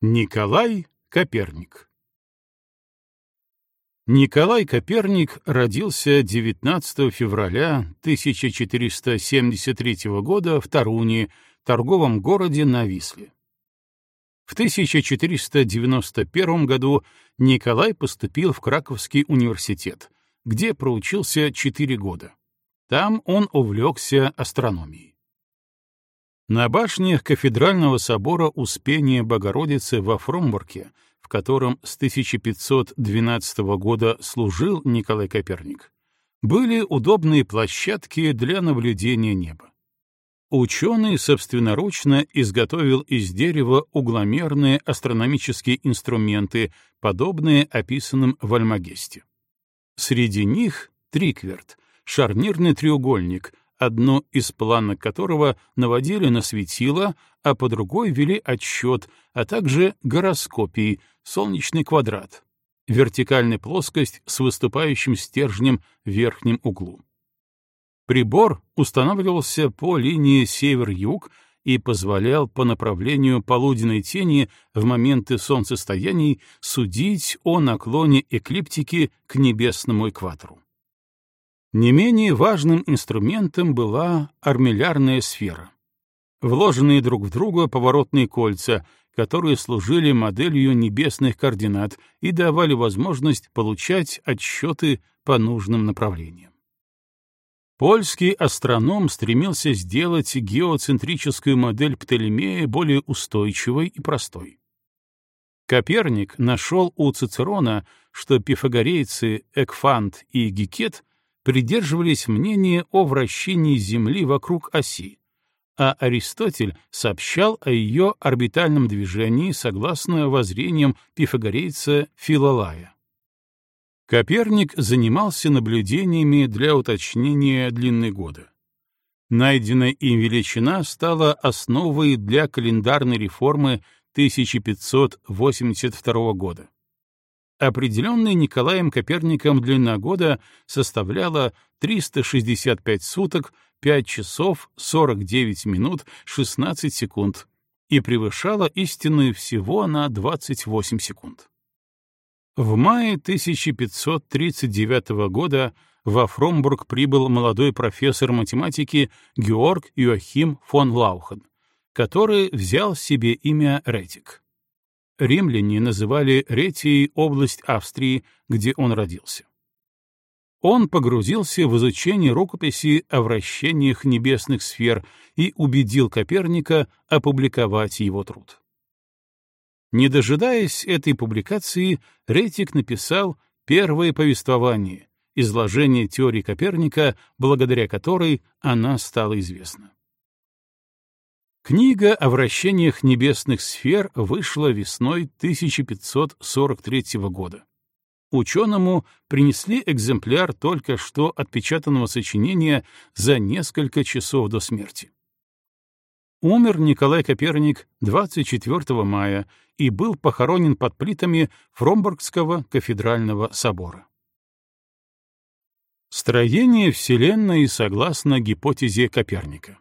Николай Коперник Николай Коперник родился 19 февраля 1473 года в Таруне, торговом городе на Висле. В 1491 году Николай поступил в Краковский университет, где проучился 4 года. Там он увлекся астрономией. На башнях кафедрального собора Успения Богородицы во Фромбурге, в котором с 1512 года служил Николай Коперник, были удобные площадки для наблюдения неба. Ученый собственноручно изготовил из дерева угломерные астрономические инструменты, подобные описанным в Альмагесте. Среди них трикверт, шарнирный треугольник, одно из планок которого наводили на светило, а по другой вели отсчет, а также гороскопии, солнечный квадрат, вертикальная плоскость с выступающим стержнем в верхнем углу. Прибор устанавливался по линии север-юг и позволял по направлению полуденной тени в моменты солнцестояний судить о наклоне эклиптики к небесному экватору. Не менее важным инструментом была армиллярная сфера. Вложенные друг в друга поворотные кольца, которые служили моделью небесных координат и давали возможность получать отсчеты по нужным направлениям. Польский астроном стремился сделать геоцентрическую модель Птолемея более устойчивой и простой. Коперник нашел у Цицерона, что пифагорейцы Экфант и Гикет придерживались мнения о вращении Земли вокруг оси, а Аристотель сообщал о ее орбитальном движении согласно воззрениям пифагорейца Филолая. Коперник занимался наблюдениями для уточнения длины года. Найденная им величина стала основой для календарной реформы 1582 года. Определенная Николаем Коперником длина года составляла 365 суток, 5 часов 49 минут 16 секунд и превышала истинную всего на 28 секунд. В мае 1539 года во Фромбург прибыл молодой профессор математики Георг Йоахим фон Лаухен, который взял себе имя Ретик римляне называли Ретией область Австрии, где он родился. Он погрузился в изучение рукописи о вращениях небесных сфер и убедил Коперника опубликовать его труд. Не дожидаясь этой публикации, Ретик написал первое повествование, изложение теории Коперника, благодаря которой она стала известна. Книга о вращениях небесных сфер вышла весной 1543 года. Ученому принесли экземпляр только что отпечатанного сочинения за несколько часов до смерти. Умер Николай Коперник 24 мая и был похоронен под плитами Фромбургского кафедрального собора. Строение Вселенной согласно гипотезе Коперника.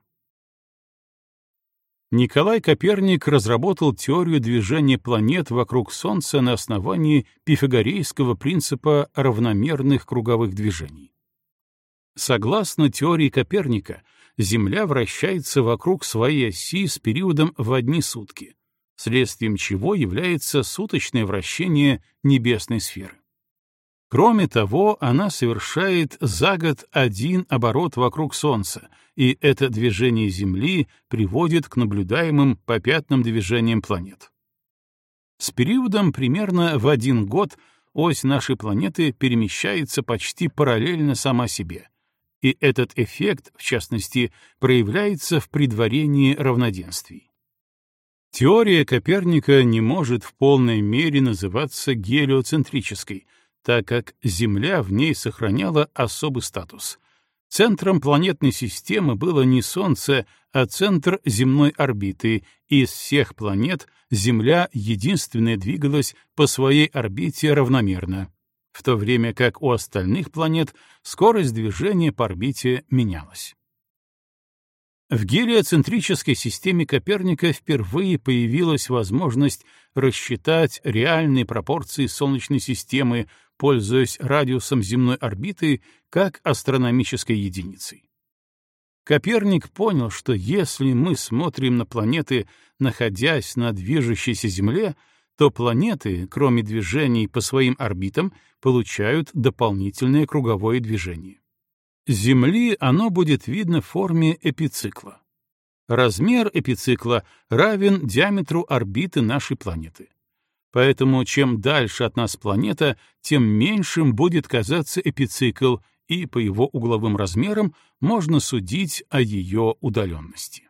Николай Коперник разработал теорию движения планет вокруг Солнца на основании пифагорейского принципа равномерных круговых движений. Согласно теории Коперника, Земля вращается вокруг своей оси с периодом в одни сутки, следствием чего является суточное вращение небесной сферы. Кроме того, она совершает за год один оборот вокруг Солнца, и это движение Земли приводит к наблюдаемым попятным движениям планет. С периодом примерно в один год ось нашей планеты перемещается почти параллельно сама себе, и этот эффект, в частности, проявляется в предварении равноденствий. Теория Коперника не может в полной мере называться гелиоцентрической — так как Земля в ней сохраняла особый статус. Центром планетной системы было не Солнце, а центр земной орбиты, и из всех планет Земля единственная двигалась по своей орбите равномерно, в то время как у остальных планет скорость движения по орбите менялась. В гелиоцентрической системе Коперника впервые появилась возможность рассчитать реальные пропорции Солнечной системы, пользуясь радиусом земной орбиты как астрономической единицей. Коперник понял, что если мы смотрим на планеты, находясь на движущейся Земле, то планеты, кроме движений по своим орбитам, получают дополнительное круговое движение. Земли оно будет видно в форме эпицикла. Размер эпицикла равен диаметру орбиты нашей планеты. Поэтому чем дальше от нас планета, тем меньшим будет казаться эпицикл, и по его угловым размерам можно судить о ее удаленности.